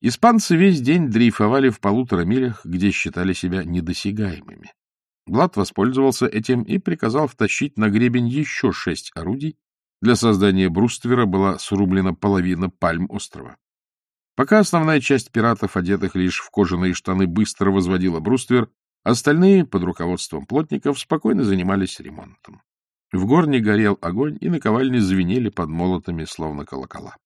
Испанцы весь день дрейфовали в полутора милях, где считали себя недосягаемыми. Блад воспользовался этим и приказал втащить на гребень еще шесть орудий. Для создания бруствера была срублена половина пальм острова. Пока основная часть пиратов, одетых лишь в кожаные штаны, быстро возводила бруствер, остальные, под руководством плотников, спокойно занимались ремонтом. В горне горел огонь, и наковальни звенели под молотами, словно колокола.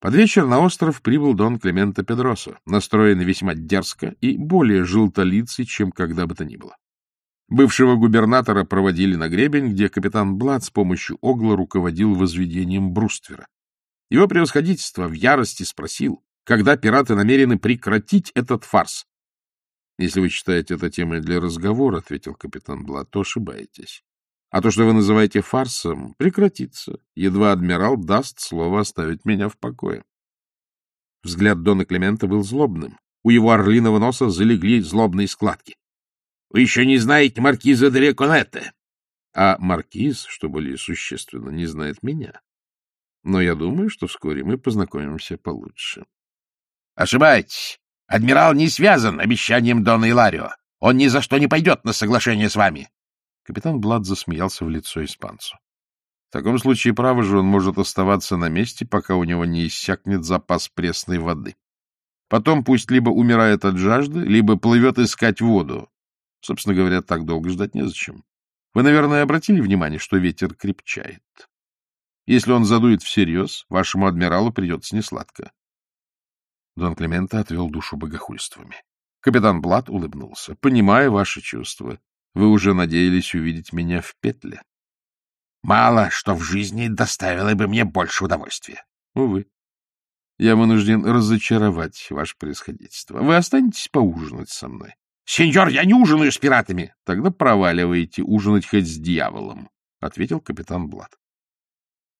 Под вечер на остров прибыл дон Климента Педроса, настроенный весьма дерзко и более желтолицый, чем когда бы то ни было. Бывшего губернатора проводили на гребень, где капитан Блад с помощью огла руководил возведением бруствера. Его превосходительство в ярости спросил, когда пираты намерены прекратить этот фарс. — Если вы считаете это темой для разговора, — ответил капитан Блад, — то ошибаетесь. А то, что вы называете фарсом, прекратится. Едва адмирал даст слово оставить меня в покое. Взгляд Дона Климента был злобным. У его орлиного носа залегли злобные складки. — Вы еще не знаете маркиза де Реконетте. А маркиз, что более существенно, не знает меня. Но я думаю, что вскоре мы познакомимся получше. — Ошибаетесь. Адмирал не связан обещанием Дона Иларио. Он ни за что не пойдет на соглашение с вами. Капитан Блад засмеялся в лицо испанцу. В таком случае, право же, он может оставаться на месте, пока у него не иссякнет запас пресной воды. Потом пусть либо умирает от жажды, либо плывет искать воду. Собственно говоря, так долго ждать незачем. Вы, наверное, обратили внимание, что ветер крепчает. Если он задует всерьез, вашему адмиралу придется несладко. Дон Климента отвел душу богохульствами. Капитан Блад улыбнулся. — Понимаю ваши чувства. Вы уже надеялись увидеть меня в петле? Мало что в жизни доставило бы мне больше удовольствия. Увы. Я вынужден разочаровать ваше происходительство. Вы останетесь поужинать со мной? — Сеньор, я не ужинаю с пиратами. — Тогда проваливайте ужинать хоть с дьяволом, — ответил капитан Блад.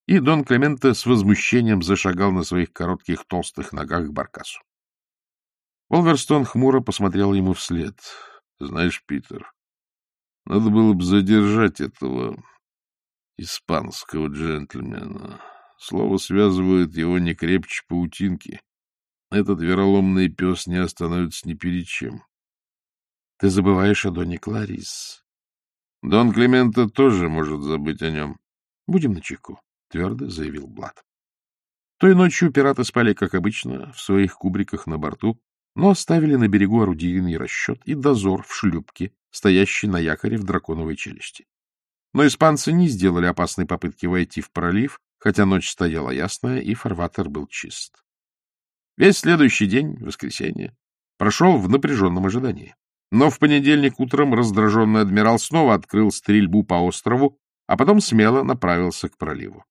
И Дон Клементо с возмущением зашагал на своих коротких толстых ногах к баркасу. Волверстон хмуро посмотрел ему вслед. — Знаешь, Питер, надо было бы задержать этого испанского джентльмена. Слово связывает его не крепче паутинки. Этот вероломный пес не остановится ни перед чем. Ты забываешь о Доне Кларис. Дон Климента тоже может забыть о нем. Будем начеку, — твердо заявил Блад. Той ночью пираты спали, как обычно, в своих кубриках на борту, но оставили на берегу орудийный расчет и дозор в шлюпке, стоящий на якоре в драконовой челюсти. Но испанцы не сделали опасной попытки войти в пролив, хотя ночь стояла ясная, и фарватер был чист. Весь следующий день, воскресенье, прошел в напряженном ожидании. Но в понедельник утром раздраженный адмирал снова открыл стрельбу по острову, а потом смело направился к проливу.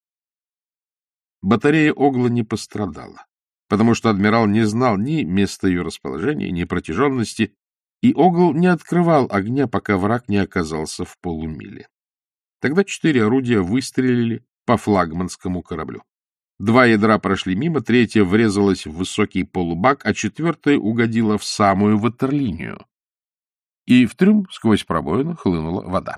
Батарея Огла не пострадала, потому что адмирал не знал ни места ее расположения, ни протяженности, и Огл не открывал огня, пока враг не оказался в полумиле. Тогда четыре орудия выстрелили по флагманскому кораблю. Два ядра прошли мимо, третье врезалось в высокий полубак, а четвертое угодило в самую ватерлинию. И в трюм сквозь пробоину хлынула вода.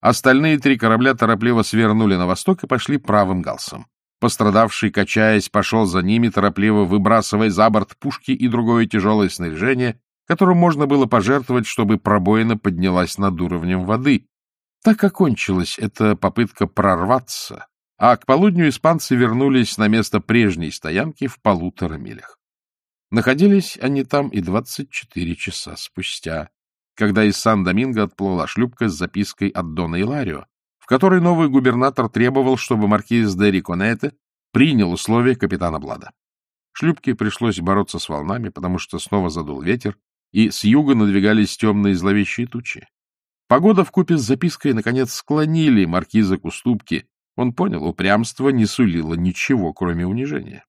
Остальные три корабля торопливо свернули на восток и пошли правым галсом. Пострадавший, качаясь, пошел за ними, торопливо выбрасывая за борт пушки и другое тяжелое снаряжение, которым можно было пожертвовать, чтобы пробоина поднялась над уровнем воды. Так окончилась эта попытка прорваться, а к полудню испанцы вернулись на место прежней стоянки в полутора милях. Находились они там и 24 часа спустя, когда из Сан-Доминго отплыла шлюпка с запиской от Дона Иларио, в которой новый губернатор требовал, чтобы маркиз де Риконете принял условия капитана Блада. Шлюпке пришлось бороться с волнами, потому что снова задул ветер, и с юга надвигались темные зловещие тучи. Погода вкупе с запиской, наконец, склонили маркиза к уступке. Он понял, упрямство не сулило ничего, кроме унижения.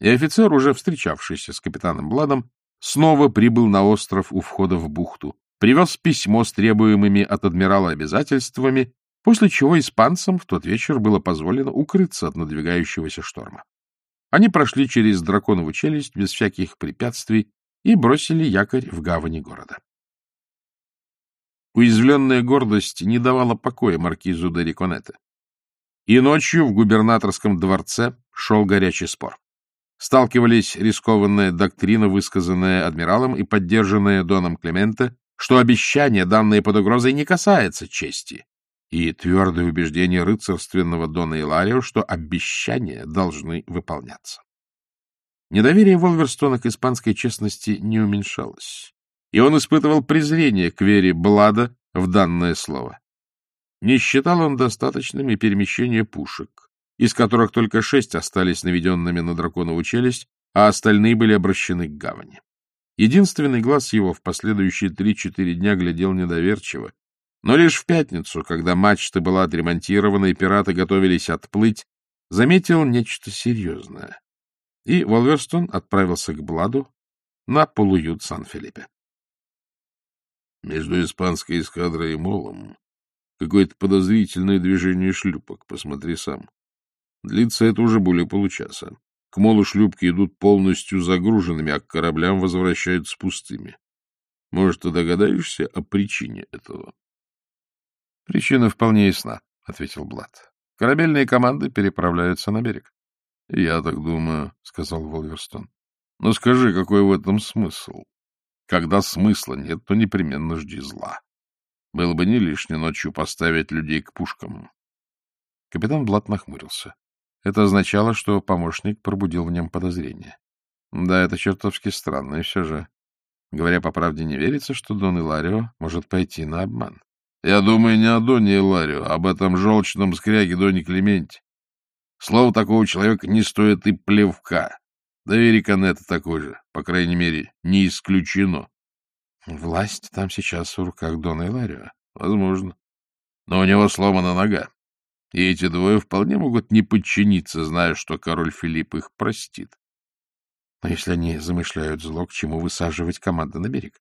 И офицер, уже встречавшийся с капитаном Бладом, снова прибыл на остров у входа в бухту, привез письмо с требуемыми от адмирала обязательствами, после чего испанцам в тот вечер было позволено укрыться от надвигающегося шторма. Они прошли через драконову челюсть без всяких препятствий и бросили якорь в гавани города. Уязвленная гордость не давала покоя маркизу де Риконете. И ночью в губернаторском дворце шел горячий спор. сталкивались рискованная доктрина, высказанная адмиралом и поддержанная Доном Клементе, что обещание, данное под угрозой, не касается чести, и твердое убеждение рыцарственного Дона Иларио, что обещания должны выполняться. Недоверие Волверстона к испанской честности не уменьшалось, и он испытывал презрение к вере Блада в данное слово. Не считал он достаточными перемещения пушек, из которых только шесть остались наведенными на драконову челюсть, а остальные были обращены к гавани. Единственный глаз его в последующие три-четыре дня глядел недоверчиво, но лишь в пятницу, когда мачта была отремонтирована и пираты готовились отплыть, заметил нечто серьезное. И Волверстон отправился к Бладу на полуют Сан-Филиппе. Между испанской эскадрой и молом какое-то подозрительное движение шлюпок, посмотри сам. Длится это уже более получаса. К молу шлюпки идут полностью загруженными, а к кораблям возвращаются пустыми. Может, ты догадаешься о причине этого? — Причина вполне ясна, — ответил Блад. — Корабельные команды переправляются на берег. — Я так думаю, — сказал Волверстон. — Но скажи, какой в этом смысл? Когда смысла нет, то непременно жди зла. Было бы не лишне ночью поставить людей к пушкам. Капитан Блат нахмурился. Это означало, что помощник пробудил в нем подозрение. Да, это чертовски странно, и все же, говоря по правде, не верится, что Дон Иларио может пойти на обман. Я думаю не о Доне Иларио, а об этом желчном скряге Доне Клементе. Слово такого человека не стоит и плевка. Да и Риконета такой же, по крайней мере, не исключено. Власть там сейчас в руках Дона Иларио. Возможно. Но у него сломана нога. И эти двое вполне могут не подчиниться, зная, что король Филипп их простит. Но если они замышляют зло, к чему высаживать команды на берег?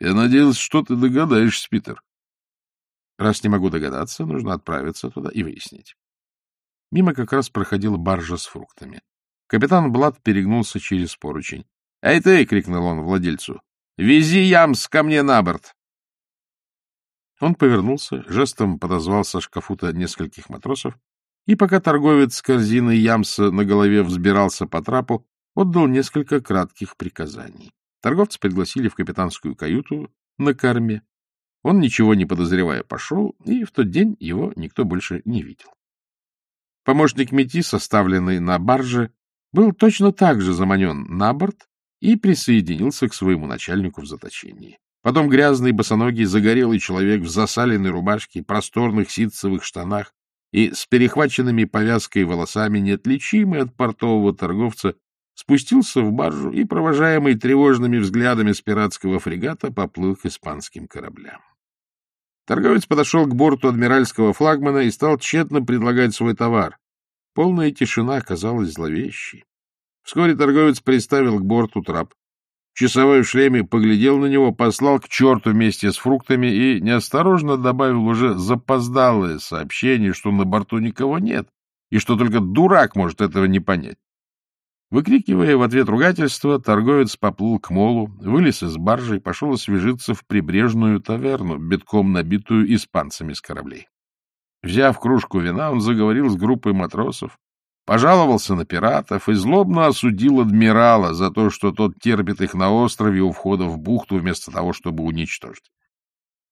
Я надеялся, что ты догадаешься, Питер. Раз не могу догадаться, нужно отправиться туда и выяснить. Мимо как раз проходила баржа с фруктами. Капитан Блад перегнулся через поручень. — Эй ты! — крикнул он владельцу. — Вези ямс ко мне на борт! Он повернулся, жестом подозвал со шкафута нескольких матросов, и пока торговец с корзиной ямса на голове взбирался по трапу, отдал несколько кратких приказаний. Торговца пригласили в капитанскую каюту на корме. Он, ничего не подозревая, пошел, и в тот день его никто больше не видел. Помощник Мети, составленный на барже, был точно так же заманен на борт и присоединился к своему начальнику в заточении. Потом грязный, босоногий, загорелый человек в засаленной рубашке, просторных ситцевых штанах и с перехваченными повязкой волосами, неотличимый от портового торговца, спустился в баржу и, провожаемый тревожными взглядами с пиратского фрегата, поплыл к испанским кораблям. Торговец подошел к борту адмиральского флагмана и стал тщетно предлагать свой товар. Полная тишина оказалась зловещей. Вскоре торговец приставил к борту трап. Часовой в шлеме поглядел на него, послал к черту вместе с фруктами и неосторожно добавил уже запоздалое сообщение, что на борту никого нет, и что только дурак может этого не понять. Выкрикивая в ответ ругательства, торговец поплыл к молу, вылез из баржи и пошел освежиться в прибрежную таверну, битком набитую испанцами с кораблей. Взяв кружку вина, он заговорил с группой матросов, пожаловался на пиратов и злобно осудил адмирала за то, что тот терпит их на острове у входа в бухту вместо того, чтобы уничтожить.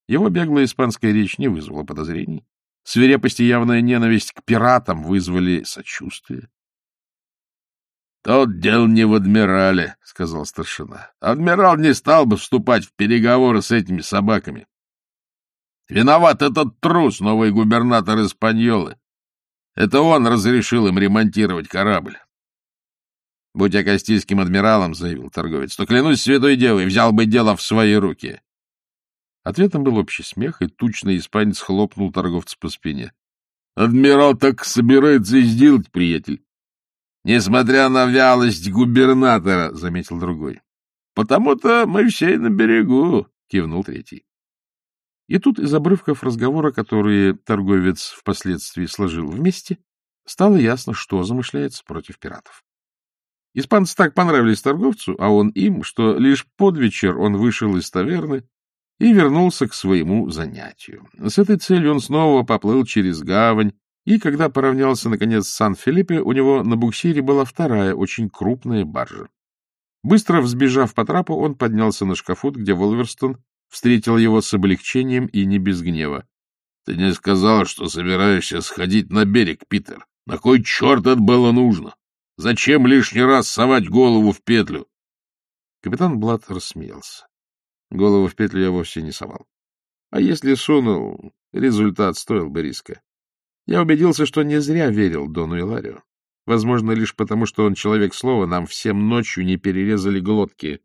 Его беглая испанская речь не вызвала подозрений. Свирепость и явная ненависть к пиратам вызвали сочувствие. — Тот дел не в адмирале, — сказал старшина. — Адмирал не стал бы вступать в переговоры с этими собаками. Виноват этот трус, новый губернатор Испаньолы. Это он разрешил им ремонтировать корабль. — Будь я кастильским адмиралом, — заявил торговец, — то, клянусь святой девой, взял бы дело в свои руки. Ответом был общий смех, и тучный испанец хлопнул торговца по спине. — Адмирал так собирается сделать, приятель. — Несмотря на вялость губернатора, — заметил другой. — Потому-то мы все на берегу, — кивнул третий. И тут из обрывков разговора, которые торговец впоследствии сложил вместе, стало ясно, что замышляется против пиратов. Испанцы так понравились торговцу, а он им, что лишь под вечер он вышел из таверны и вернулся к своему занятию. С этой целью он снова поплыл через гавань, И когда поравнялся, наконец, с Сан-Филиппе, у него на буксире была вторая, очень крупная баржа. Быстро взбежав по трапу, он поднялся на шкафут, где Волверстон встретил его с облегчением и не без гнева. — Ты не сказал, что собираешься сходить на берег, Питер. На кой черт это было нужно? Зачем лишний раз совать голову в петлю? Капитан Блад рассмеялся. Голову в петлю я вовсе не совал. А если сунул, результат стоил бы риска. Я убедился, что не зря верил Дону Иларио. Возможно, лишь потому, что он человек слова, нам всем ночью не перерезали глотки.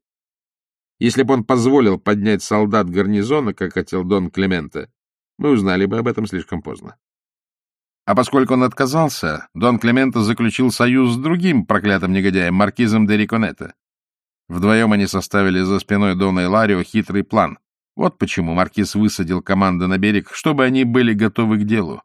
Если бы он позволил поднять солдат гарнизона, как хотел Дон Клемента, мы узнали бы об этом слишком поздно. А поскольку он отказался, Дон Клемента заключил союз с другим проклятым негодяем, маркизом де Риконетто. Вдвоем они составили за спиной Дона Иларио хитрый план. Вот почему маркиз высадил команды на берег, чтобы они были готовы к делу.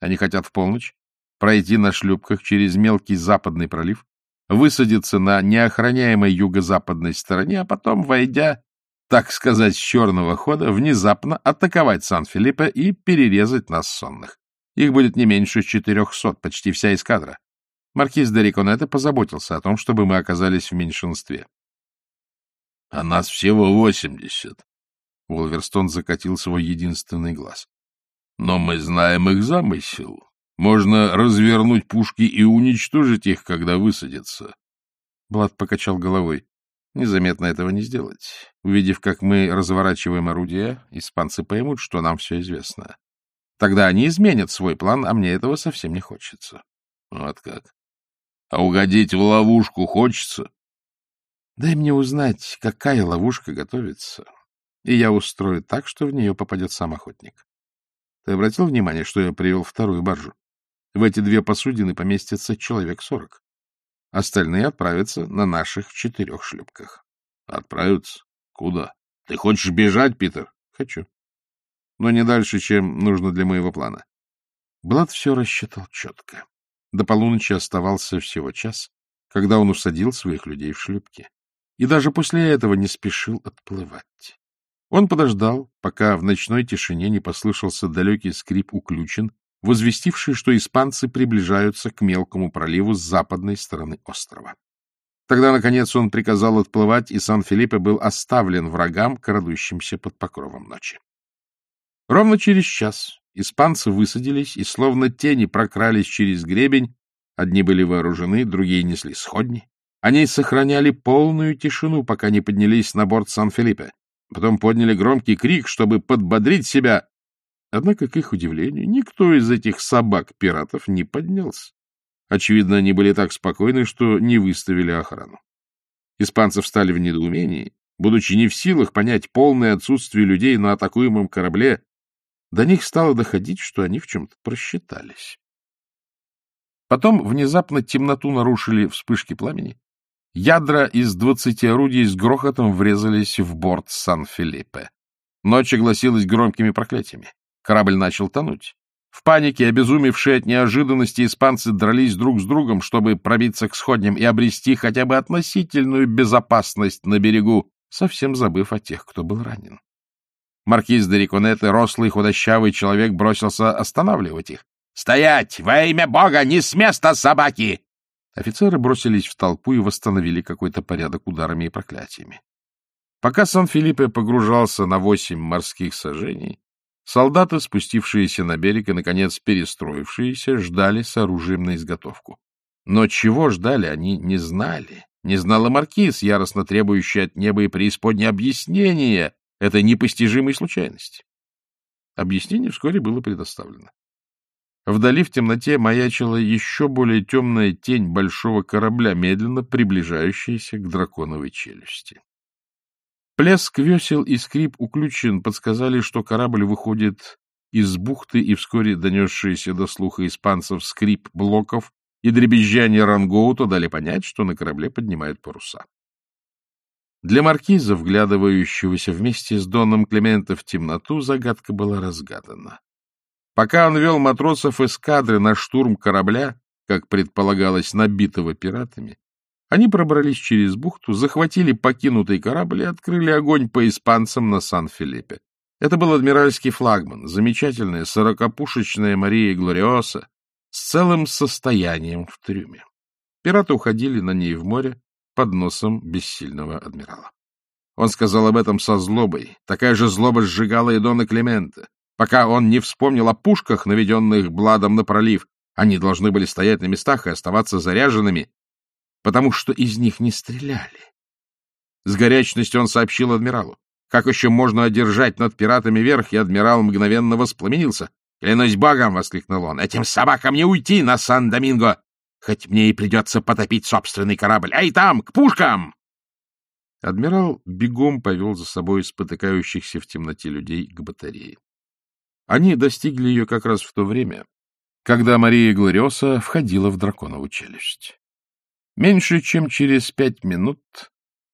Они хотят в полночь пройти на шлюпках через мелкий западный пролив, высадиться на неохраняемой юго-западной стороне, а потом, войдя, так сказать, с черного хода, внезапно атаковать Сан-Филиппе и перерезать нас сонных. Их будет не меньше четырехсот, почти вся эскадра. Маркиз де Риконетто позаботился о том, чтобы мы оказались в меньшинстве. — А нас всего восемьдесят. Уолверстон закатил свой единственный глаз. — Но мы знаем их замысел. Можно развернуть пушки и уничтожить их, когда высадятся. Блад покачал головой. Незаметно этого не сделать. Увидев, как мы разворачиваем орудия, испанцы поймут, что нам все известно. Тогда они изменят свой план, а мне этого совсем не хочется. Вот как. А угодить в ловушку хочется? Дай мне узнать, какая ловушка готовится, и я устрою так, что в нее попадет сам охотник. Ты обратил внимание, что я привел вторую баржу? В эти две посудины поместится человек сорок. Остальные отправятся на наших четырех шлюпках. Отправятся? Куда? Ты хочешь бежать, Питер? Хочу но не дальше, чем нужно для моего плана. Блад все рассчитал четко. До полуночи оставался всего час, когда он усадил своих людей в шлюпки. И даже после этого не спешил отплывать. Он подождал, пока в ночной тишине не послышался далекий скрип уключен, возвестивший, что испанцы приближаются к мелкому проливу с западной стороны острова. Тогда, наконец, он приказал отплывать, и Сан-Филиппе был оставлен врагам, крадущимся под покровом ночи. Ровно через час испанцы высадились и словно тени прокрались через гребень. Одни были вооружены, другие несли сходни. Они сохраняли полную тишину, пока не поднялись на борт Сан-Филиппе. Потом подняли громкий крик, чтобы подбодрить себя. Однако, к их удивлению, никто из этих собак-пиратов не поднялся. Очевидно, они были так спокойны, что не выставили охрану. Испанцы встали в недоумении, будучи не в силах понять полное отсутствие людей на атакуемом корабле, до них стало доходить, что они в чем-то просчитались. Потом внезапно темноту нарушили вспышки пламени. Ядра из двадцати орудий с грохотом врезались в борт Сан-Филиппе. Ночь огласилась громкими проклятиями. Корабль начал тонуть. В панике, обезумевшие от неожиданности, испанцы дрались друг с другом, чтобы пробиться к сходням и обрести хотя бы относительную безопасность на берегу, совсем забыв о тех, кто был ранен. Маркиз де Риконетте, рослый худощавый человек, бросился останавливать их. «Стоять! Во имя Бога! Не с места, собаки!» Офицеры бросились в толпу и восстановили какой-то порядок ударами и проклятиями. Пока Сан-Филиппе погружался на восемь морских сажений, солдаты, спустившиеся на берег и, наконец, перестроившиеся, ждали с оружием на изготовку. Но чего ждали, они не знали. Не знала маркиз, яростно требующий от неба и преисподней объяснения этой непостижимой случайности. Объяснение вскоре было предоставлено. Вдали в темноте маячила еще более темная тень большого корабля, медленно приближающаяся к драконовой челюсти. Плеск весел и скрип уключен подсказали, что корабль выходит из бухты, и вскоре донесшиеся до слуха испанцев скрип блоков и дребезжание рангоута дали понять, что на корабле поднимают паруса. Для маркиза, вглядывающегося вместе с Доном Клемента в темноту, загадка была разгадана. Пока он вел матросов эскадры на штурм корабля, как предполагалось, набитого пиратами, они пробрались через бухту, захватили покинутый корабль и открыли огонь по испанцам на Сан-Филиппе. Это был адмиральский флагман, замечательная сорокопушечная Мария Глориоса с целым состоянием в трюме. Пираты уходили на ней в море под носом бессильного адмирала. Он сказал об этом со злобой. Такая же злоба сжигала и Дона Климента. Пока он не вспомнил о пушках, наведенных Бладом на пролив, они должны были стоять на местах и оставаться заряженными, потому что из них не стреляли. С горячностью он сообщил адмиралу. Как еще можно одержать над пиратами верх, и адмирал мгновенно воспламенился. «Клянусь богом!» — воскликнул он. «Этим собакам не уйти на Сан-Доминго! Хоть мне и придется потопить собственный корабль! Эй, там, к пушкам!» Адмирал бегом повел за собой спотыкающихся в темноте людей к батарее. Они достигли ее как раз в то время, когда Мария Глориоса входила в драконову челюсть. Меньше чем через пять минут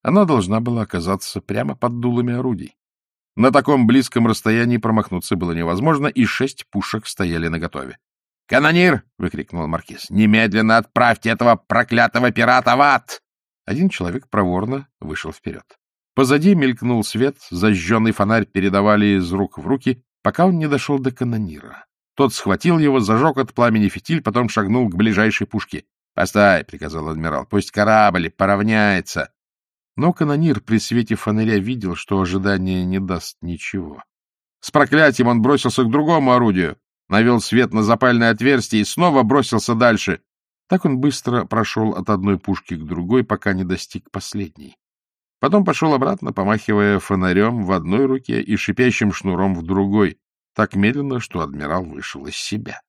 она должна была оказаться прямо под дулами орудий. На таком близком расстоянии промахнуться было невозможно, и шесть пушек стояли наготове. «Канонир!» — выкрикнул маркиз. «Немедленно отправьте этого проклятого пирата в ад!» Один человек проворно вышел вперед. Позади мелькнул свет, зажженный фонарь передавали из рук в руки, пока он не дошел до канонира. Тот схватил его, зажег от пламени фитиль, потом шагнул к ближайшей пушке. — Постай, — приказал адмирал, — пусть корабль поравняется. Но канонир при свете фонаря видел, что ожидание не даст ничего. С проклятием он бросился к другому орудию, навел свет на запальное отверстие и снова бросился дальше. Так он быстро прошел от одной пушки к другой, пока не достиг последней. Потом пошел обратно, помахивая фонарем в одной руке и шипящим шнуром в другой, так медленно, что адмирал вышел из себя.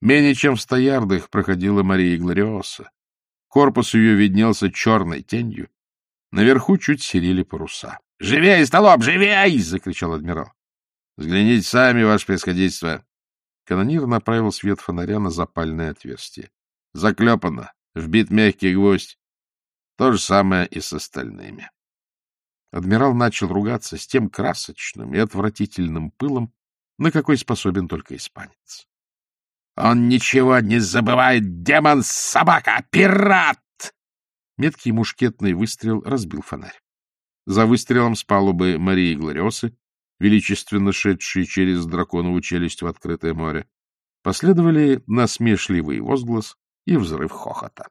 Менее чем в ста ярдах проходила Мария Глориоса. Корпус ее виднелся черной тенью, Наверху чуть серили паруса. — Живей, столоп, живей! — закричал адмирал. — Взгляните сами, ваше происходительство. Канонир направил свет фонаря на запальное отверстие. Заклепано, вбит мягкий гвоздь. То же самое и с остальными. Адмирал начал ругаться с тем красочным и отвратительным пылом, на какой способен только испанец. — Он ничего не забывает, демон, собака, пират! Меткий мушкетный выстрел разбил фонарь. За выстрелом с палубы Марии Глориосы, величественно шедшие через драконову челюсть в открытое море, последовали насмешливый возглас и взрыв хохота.